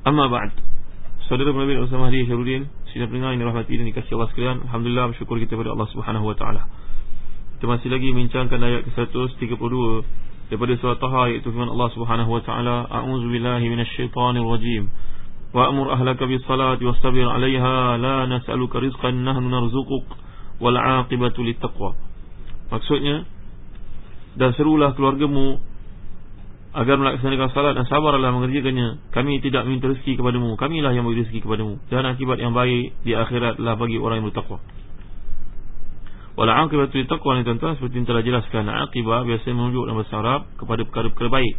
Amma ba'd Saudara Nabi Usama Hadi Syarudin Sina pendengar yang dirahmati dan dikasih Allah sekalian Alhamdulillah bersyukur kita kepada Allah Subhanahu Wa Taala. Kita masih lagi bincangkan ayat ke-132 Daripada surah Taha iaitu firman Allah Subhanahu Wa Taala. A'udzu billahi minasyaitonir rajim Wa'mur ahlaka bis salati wastabir 'alayha la nas'aluka rizqan nahnu narzuquk wal 'aqibatu littaqwa Maksudnya dan serulah keluargamu agar melaksanakan salat dan sabarlah mengerjakannya. Kami tidak minta rezeki kepadamu. Kamilah yang memberi rezeki kepadamu. Dan akibat yang baik di akhirat adalah bagi orang yang bertakwa. Wala aqibatu littaqwa ni tuan-tuan seperti yang telah jelaskan akibat biasanya menunjuk dalam bahasa Arab kepada perkara-perkara baik.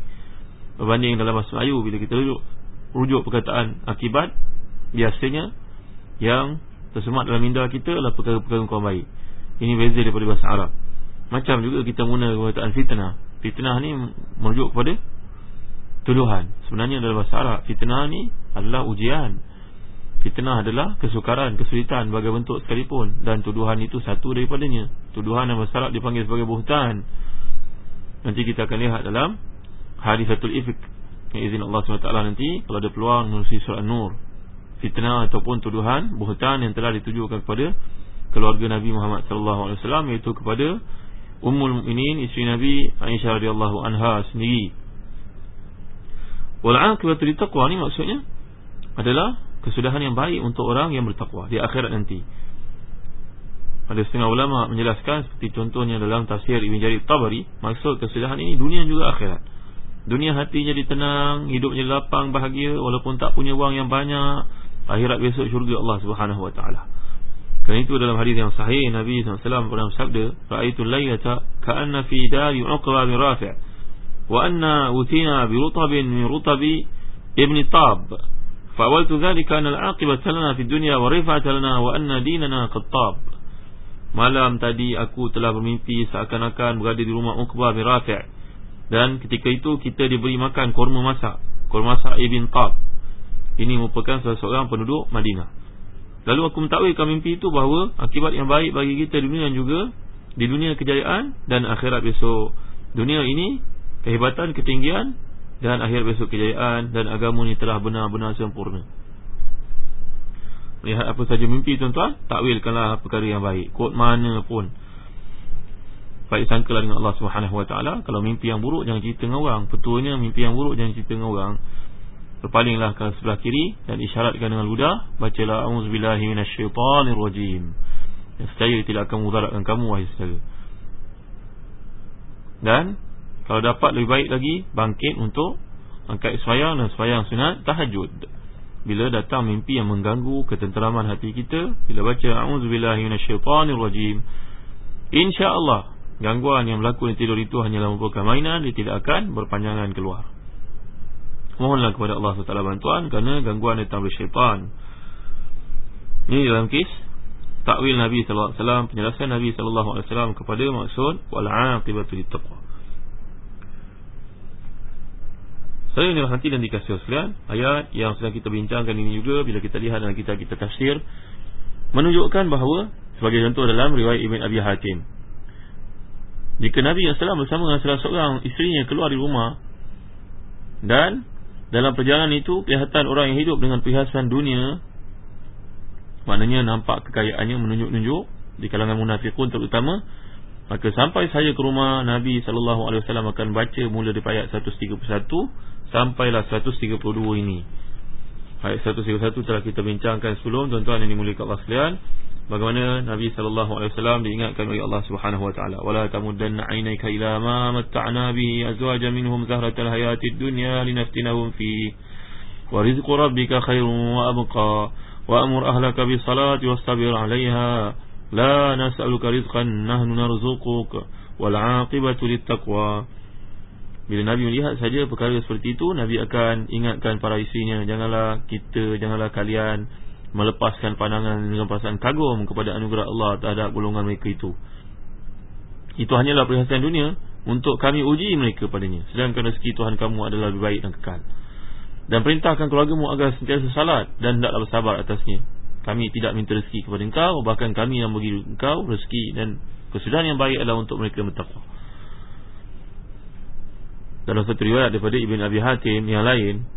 Berbanding dalam bahasa Melayu bila kita rujuk rujuk perkataan akibat biasanya yang tersemat dalam minda kita adalah perkara-perkara yang baik. Ini beza daripada bahasa Arab. Macam juga kita guna perkataan fitnah Fitnah ni merujuk kepada tuduhan. Sebenarnya dalam bahasa Arab, fitnah ni adalah ujian. Fitnah adalah kesukaran, kesulitan bagi bentuk sekalipun dan tuduhan itu satu daripadanya. Tuduhan dalam bahasa Arab dipanggil sebagai buhtan. Nanti kita akan lihat dalam hadisatul ifk. Izin Allah SWT nanti kalau ada peluang menulis surah An-Nur. Fitnah ataupun tuduhan buhtan yang telah ditujukan kepada keluarga Nabi Muhammad wasallam iaitu kepada Ummul Mukminin isteri Nabi Aisyah radhiyallahu anha sendiri. Wal aqibatu taqwa ni maksudnya adalah kesudahan yang baik untuk orang yang bertakwa di akhirat nanti. Ada setengah ulama menjelaskan seperti contohnya dalam tafsir Ibn Jarir Tabari, maksud kesudahan ini dunia juga akhirat. Dunia hati jadi tenang, hidupnya lapang, bahagia walaupun tak punya wang yang banyak, akhirat besok syurga Allah Subhanahu wa taala. Kerana itu dalam hadis yang sahih Nabi SAW pernah bersabda Ra'aitul layyata ka'anna fi dari uqba bin rafi' Wa anna utina bi rutabin min rutabi ibn tab. Fa'awaltu dhalika anna al-aqibat lana fi dunia wa rifa'at lana wa anna dinana qattab. Malam tadi aku telah bermimpi seakan-akan berada di rumah Uqba bin Rafi' Dan ketika itu kita diberi makan korma masak Korma masak Ibn Tab. Ini merupakan seorang penduduk Madinah Lalu aku mentakwilkan mimpi itu bahawa akibat yang baik bagi kita di dunia juga di dunia kejayaan dan akhirat besok. Dunia ini kehebatan, ketinggian dan akhirat besok kejayaan dan agama ini telah benar-benar sempurna. Lihat apa saja mimpi tuan-tuan, takwilkanlah perkara yang baik. Kod mana pun. Baik sangkalah dengan Allah Subhanahu Wa Taala. Kalau mimpi yang buruk jangan cerita dengan orang. Betulnya mimpi yang buruk jangan cerita dengan orang. Berpalinglah ke sebelah kiri Dan isyaratkan dengan ludah Bacalah A'udzubillahi minasyaitanirrojim Yang secara tidak akan mudaratkan kamu Wahai saudara. Dan Kalau dapat lebih baik lagi Bangkit untuk Angkat semayang dan semayang sunat Tahajud. Bila datang mimpi yang mengganggu Ketenteraman hati kita Bila baca A'udzubillahi minasyaitanirrojim InsyaAllah Gangguan yang berlaku di tidur itu Hanyalah merupakan mainan Dia tidak akan berpanjangan keluar Mohonlah kepada Allah SWT bantuan Kerana gangguan datang dari syaitan Ini dalam kes Takwil Nabi SAW Penjelasan Nabi SAW kepada maksud Wal'aqibatu taqwa. Saya ini nanti dan dikasih sekalian Ayat yang sedang kita bincangkan ini juga Bila kita lihat dalam kita kita tafsir Menunjukkan bahawa Sebagai contoh dalam riwayat Ibn Abi Hatim Jika Nabi SAW bersama dengan salah seorang isterinya keluar di rumah Dan dalam perjalanan itu kelihatan orang yang hidup dengan perhiasan dunia Maknanya nampak kekayaannya menunjuk-nunjuk Di kalangan munafikun terutama Maka sampai saya ke rumah Nabi wasallam akan baca mula dari ayat 131 sampailah 132 ini. Ayat 131 telah kita bincangkan sebelum tuan-tuan yang dimuliakan Allah sekalian. Bagaimana Nabi sallallahu alaihi wasallam diingatkan oleh Allah Subhanahu wa taala, "Wala tamuddanna 'ainayka ila ma matta'na bihi azwajan minhum zahratal hayatid dunya linaftinahum fi wa rizqu rabbika khairun wa abqa wa amur ahlaka bis salati wastabir 'alayha." La nas'aluka rizqan nahnu narzuquka wal 'aqibatu littaqwa. Bila Nabi melihat saja perkara seperti itu, Nabi akan ingatkan para isterinya, janganlah kita, janganlah kalian melepaskan pandangan dengan perasaan kagum kepada anugerah Allah terhadap golongan mereka itu. Itu hanyalah perhiasan dunia untuk kami uji mereka padanya. Sedangkan rezeki Tuhan kamu adalah lebih baik dan kekal. Dan perintahkan keluargamu agar sentiasa salat dan hendaklah bersabar atasnya. Kami tidak minta rezeki kepada engkau Bahkan kami yang bagi engkau rezeki Dan kesudahan yang baik adalah untuk mereka bertakwa Dalam satu riwayat daripada Ibn Abi Hatim yang lain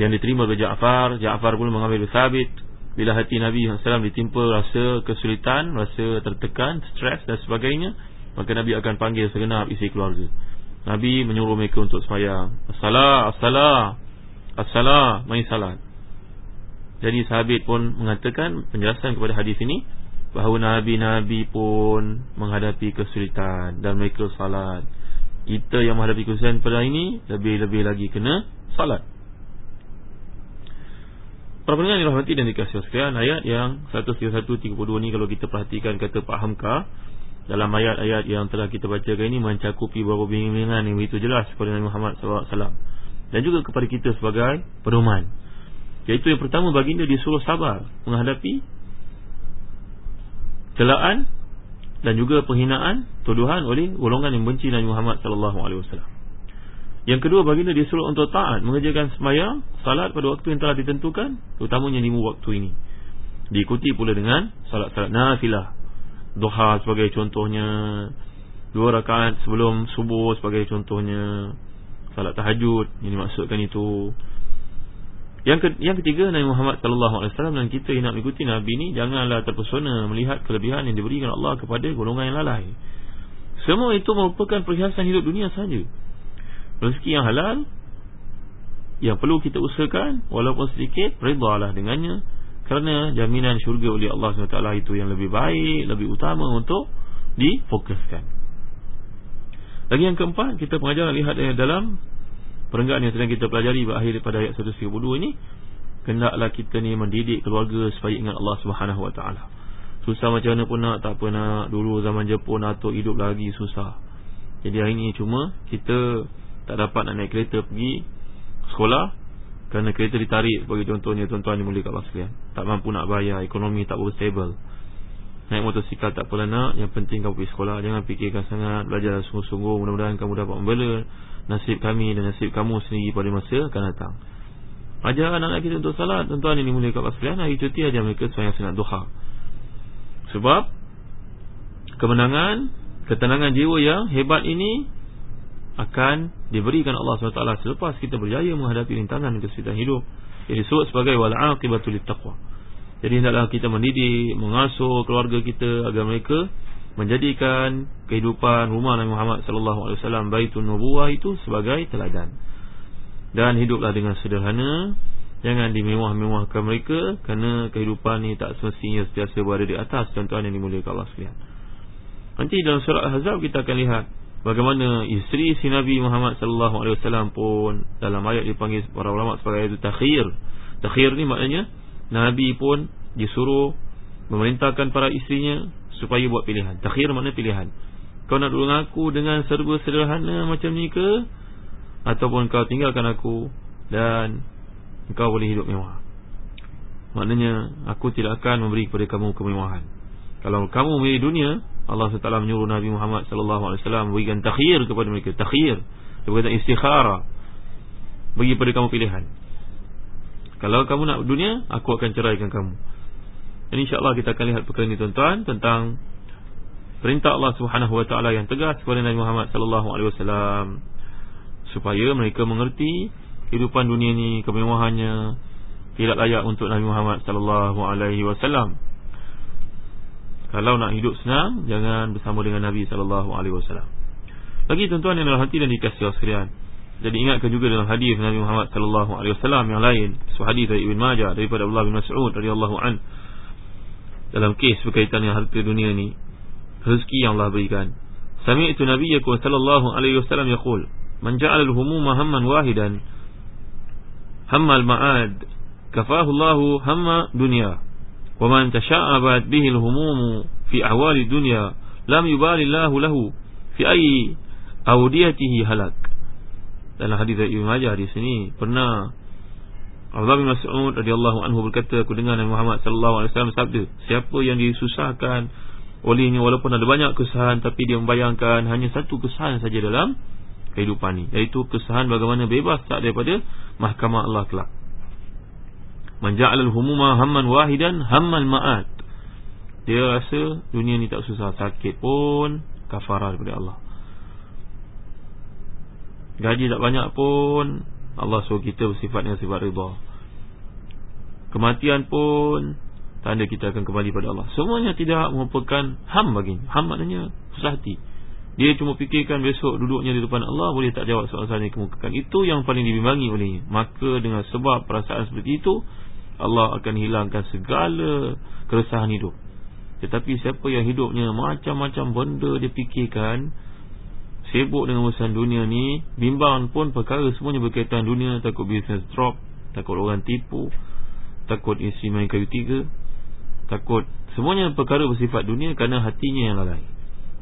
Yang diterima oleh Ja'far. Ja'far pun mengambil sabit. Bila hati Nabi SAW ditimpa rasa kesulitan Rasa tertekan, stres dan sebagainya Maka Nabi akan panggil segenap isi keluarga. Nabi menyuruh mereka untuk semayang As-salah, as-salah As-salah, main salat. Jadi sahabat pun mengatakan penjelasan kepada hadis ini bahawa nabi-nabi pun menghadapi kesulitan dan mereka salat. Kita yang menghadapi kesulitan pada ini lebih-lebih lagi kena salat. Para pendengar yang dirahmati dan dikasihi sekalian, ayat yang 13132 ni kalau kita perhatikan kata Pak Hamka dalam ayat-ayat yang telah kita bacakan ini mencakupi beberapa bimbingan yang begitu jelas kepada Nabi Muhammad SAW dan juga kepada kita sebagai pedoman. Iaitu yang pertama baginda disuruh sabar Menghadapi Celaan Dan juga penghinaan Tuduhan oleh golongan yang benci Nabi Muhammad SAW Yang kedua baginda disuruh untuk taat Mengerjakan semayang Salat pada waktu yang telah ditentukan Terutamanya lima waktu ini Diikuti pula dengan Salat-salat nafilah Doha sebagai contohnya Dua rakaat sebelum subuh sebagai contohnya Salat tahajud Yang dimaksudkan itu yang ke, yang ketiga Nabi Muhammad sallallahu alaihi wasallam dan kita yang nak mengikuti nabi ini janganlah terpesona melihat kelebihan yang diberikan Allah kepada golongan yang lalai. Semua itu merupakan perhiasan hidup dunia saja. Rezeki yang halal yang perlu kita usahakan walaupun sedikit redalah dengannya kerana jaminan syurga oleh Allah SWT itu yang lebih baik, lebih utama untuk difokuskan. Lagi yang keempat, kita pengajaran lihat dalam perenggan yang sedang kita pelajari berakhir pada ayat 132 ini hendaklah kita ni mendidik keluarga supaya ingat Allah Subhanahu Taala. Susah macam mana pun nak tak apa nak dulu zaman Jepun atau hidup lagi susah. Jadi hari ini cuma kita tak dapat nak naik kereta pergi sekolah kerana kereta ditarik sebagai contohnya tuan-tuan yang mulia kat sekalian. Tak mampu nak bayar, ekonomi tak berapa stable. Naik motosikal tak apalah nak, yang penting kamu pergi sekolah. Jangan fikirkan sangat, belajar sungguh-sungguh. Mudah-mudahan kamu dapat membela nasib kami dan nasib kamu sendiri pada masa akan datang. Ajar anak-anak kita untuk salat, tuan-tuan ini mulai kat sekalian, hari cuti ajar mereka sebanyak sangat duha. Sebab kemenangan, ketenangan jiwa yang hebat ini akan diberikan Allah SWT selepas kita berjaya menghadapi rintangan kesulitan hidup. Jadi disebut sebagai wal'aqibatul taqwa. Jadi hendaklah kita mendidik, mengasuh keluarga kita agar mereka menjadikan kehidupan rumah Nabi Muhammad sallallahu alaihi wasallam Baitun Nubuwah itu sebagai teladan. Dan hiduplah dengan sederhana, jangan dimewah-mewahkan mereka kerana kehidupan ini tak semestinya sentiasa berada di atas tuan-tuan yang dimuliakan Allah sekalian. Nanti dalam surah Al-Ahzab kita akan lihat bagaimana isteri si Nabi Muhammad sallallahu alaihi wasallam pun dalam ayat dipanggil para ulama sebagai ayat takhir. Takhir ni maknanya Nabi pun disuruh memerintahkan para isterinya supaya buat pilihan. Takhir makna pilihan. Kau nak dengan aku dengan serba sederhana macam ni ke? Ataupun kau tinggalkan aku dan kau boleh hidup mewah. Maknanya aku tidak akan memberi kepada kamu kemewahan. Kalau kamu memilih dunia, Allah SWT menyuruh Nabi Muhammad wasallam berikan takhir kepada mereka, takhir. Dia berkata istikhara. Bagi pada kamu pilihan. Kalau kamu nak dunia, aku akan ceraikan kamu. Dan insyaAllah kita akan lihat perkara ini tuan-tuan Tentang perintah Allah Taala yang tegas kepada Nabi Muhammad Sallallahu Alaihi Wasallam Supaya mereka mengerti Kehidupan dunia ini, kemewahannya Tidak layak untuk Nabi Muhammad Sallallahu Alaihi Wasallam Kalau nak hidup senang Jangan bersama dengan Nabi SAW Lagi tuan-tuan yang dalam hati dan dikasih Allah sekalian Jadi ingatkan juga dalam hadis Nabi Muhammad SAW yang lain Sebuah hadis dari Ibn Majah Daripada Allah bin Mas'ud radhiyallahu an Dalam kes berkaitan dengan harta dunia ni Rezeki yang Allah berikan. Sallallahu alaihi wasallam yaqul Man ja'ala al-humuma hamman wahidan hamma al-ma'ad kafahu Allahu hamma dunya man tasha'abat bihi al-humum fi ahwali dunya lam yubali Allahu lahu fi ayyi awdiyatihi halak dalam hadis Ibnu Majah di sini pernah Abdullah bin Mas'ud radhiyallahu anhu berkata aku dengar Nabi Muhammad sallallahu alaihi wasallam sabda siapa yang disusahkan olehnya walaupun ada banyak kesahan tapi dia membayangkan hanya satu kesahan saja dalam kehidupan ini iaitu kesahan bagaimana bebas tak daripada mahkamah Allah kelak menja'alul humuma hamman wahidan hammal ma'at dia rasa dunia ni tak susah sakit pun kafarah daripada Allah. Gaji tak banyak pun Allah suruh kita bersifat dengan sifat rida kematian pun tanda kita akan kembali pada Allah. Semuanya tidak merupakan ham bagi ham maknanya susah hati. Dia cuma fikirkan besok duduknya di depan Allah boleh tak jawab soalan yang kemukakan itu yang paling dibimbangi olehnya. Maka dengan sebab perasaan seperti itu Allah akan hilangkan segala keresahan hidup. Tetapi siapa yang hidupnya macam-macam benda dia fikirkan sibuk dengan urusan dunia ni bimbang pun perkara semuanya berkaitan dunia takut business drop takut orang tipu takut isi main kayu tiga takut semuanya perkara bersifat dunia kerana hatinya yang lalai.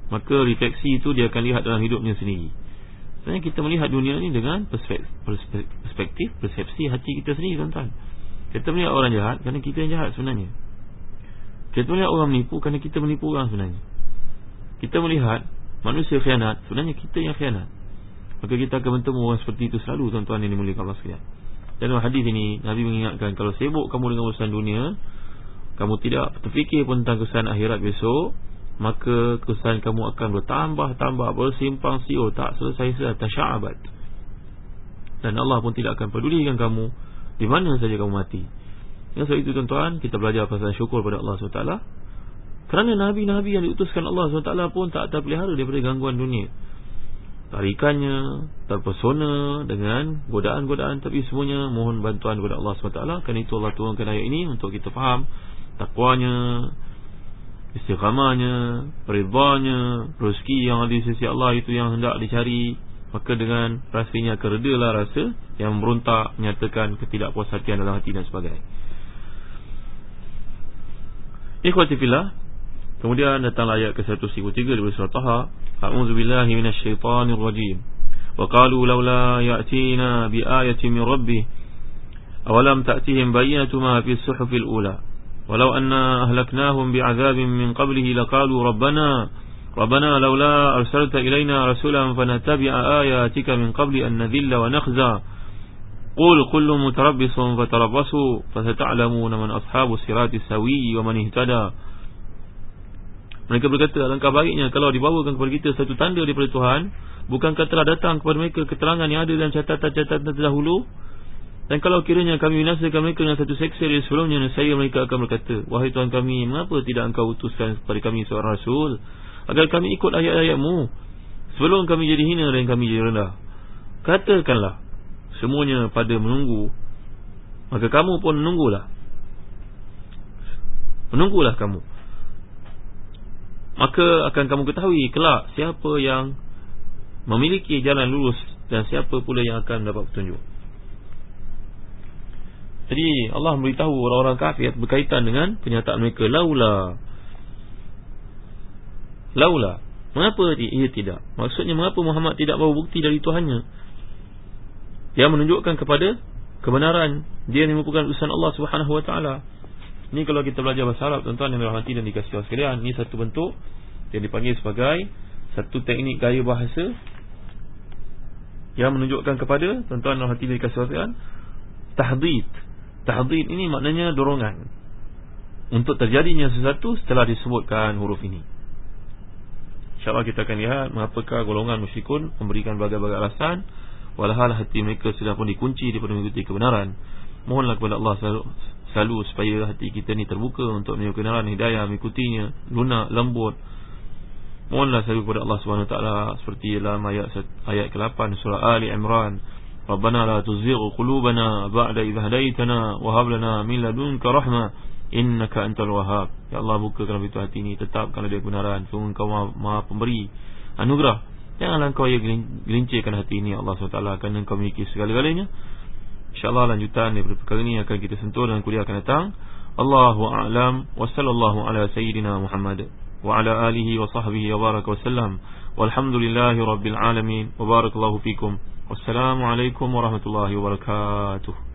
Maka refleksi itu dia akan lihat dalam hidupnya sendiri. Sebenarnya kita melihat dunia ini dengan perspektif persepsi hati kita sendiri tuan-tuan kita melihat orang jahat kerana kita yang jahat sebenarnya. Kita melihat orang menipu kerana kita menipu orang sebenarnya. Kita melihat manusia khianat sebenarnya kita yang khianat. Maka kita akan bertemu orang seperti itu selalu tuan-tuan yang dimuliakan Allah sekalian. Dalam hadis ini Nabi mengingatkan kalau sibuk kamu dengan urusan dunia kamu tidak terfikir pun tentang kesan akhirat besok maka kesan kamu akan bertambah-tambah bersimpang siur tak selesai-selesai tasya'abat dan Allah pun tidak akan pedulikan kamu di mana saja kamu mati. Yang sebab itu tuan-tuan kita belajar pasal syukur pada Allah SWT. Kerana Nabi-Nabi yang diutuskan Allah SWT pun tak terpelihara daripada gangguan dunia. Tarikannya terpesona dengan godaan-godaan tapi semuanya mohon bantuan kepada Allah SWT. Kerana itu Allah turunkan ayat ini untuk kita faham takwanya istiqamahnya ridhanya rezeki yang ada di sisi Allah itu yang hendak dicari Maka dengan rasanya keredalah rasa Yang merontak menyatakan ketidakpuas hatian dalam hati dan sebagainya. Ikhwatifillah Kemudian datanglah ayat ke-133 daripada surah Taha. A'udzubillahi minasyaitanirrajim. Wa qalu lawla ya'tina bi ayatin min rabbih Awalam ta'tihim bayinatuma fi suhufil ula. Walau anna ahlaknahum bi'azabin min qablihi laqalu rabbana ربنا لولا أرسلت إلينا رسولا فنتبع آياتك من قبل أن نذل ونخزى. قل كل متربص فتربصوا فستعلمون من أصحاب الصراط السوي ومن اهتدى. Mereka berkata alangkah baiknya kalau dibawakan kepada kita satu tanda daripada Tuhan bukankah telah datang kepada mereka keterangan yang ada dalam catatan-catatan terdahulu? Dan kalau kiranya kami binasakan mereka dengan satu seksa dari sebelumnya saya mereka akan berkata wahai Tuhan kami mengapa tidak engkau utuskan kepada kami seorang rasul? Agar kami ikut ayat-ayatmu. Sebelum kami jadi hina dan kami jadi rendah. Katakanlah Semuanya pada menunggu Maka kamu pun menunggulah. Menunggulah kamu. Maka akan kamu ketahui Kelak siapa yang Memiliki jalan lurus Dan siapa pula yang akan mendapat petunjuk. Jadi Allah memberitahu orang-orang kafir berkaitan dengan kenyataan mereka. Laula laula. Mengapa ia tidak? Maksudnya mengapa Muhammad tidak bawa bukti dari Tuhannya? Dia menunjukkan kepada kebenaran. Dia yang merupakan utusan Allah Subhanahu wa taala. Ini kalau kita belajar bahasa Arab tuan-tuan yang dirahmati dan dikasihi Allah sekalian ini satu bentuk yang dipanggil sebagai satu teknik gaya bahasa yang menunjukkan kepada tuan-tuan yang dirahmati dan dikasihi Allah sekalian tahdid. Tahdid ini maknanya dorongan Untuk terjadinya sesuatu setelah disebutkan huruf ini InsyaAllah kita akan lihat Mengapakah golongan musyrikun Memberikan berbagai-bagai alasan Walhal hati mereka sudah pun dikunci Daripada mengikuti kebenaran. Mohonlah kepada Allah selalu supaya hati kita ni terbuka untuk mengikuti kebenaran hidayah mengikutinya lunak lembut. Mohonlah selalu kepada Allah taala seperti dalam ayat ayat ke-8 surah Ali Imran. Rabbana la tuzigh qulubana ba'da idh hadaytana wa hab lana min ladunka rahmah innaka antal wahhab. Ya Allah bukakan pintu hati ini tetapkanlah dia kebenaran. Sungguh engkau maha, maha pemberi anugerah. Janganlah engkau ya gelincirkan hati ini Allah SWT kerana engkau memiliki segala-galanya. Insyaallah lanjutan daripada perkara ini akan kita sentuh dalam kuliah akan datang. Allahu a'lam. Wa sallallahu ala sayyidina Muhammad wa ala alihi wa sahbihi wa baraka wa sallam. Walhamdulillahi rabbil alamin. Wa barakallahu fikum. Wassalamu alaikum warahmatullahi wabarakatuh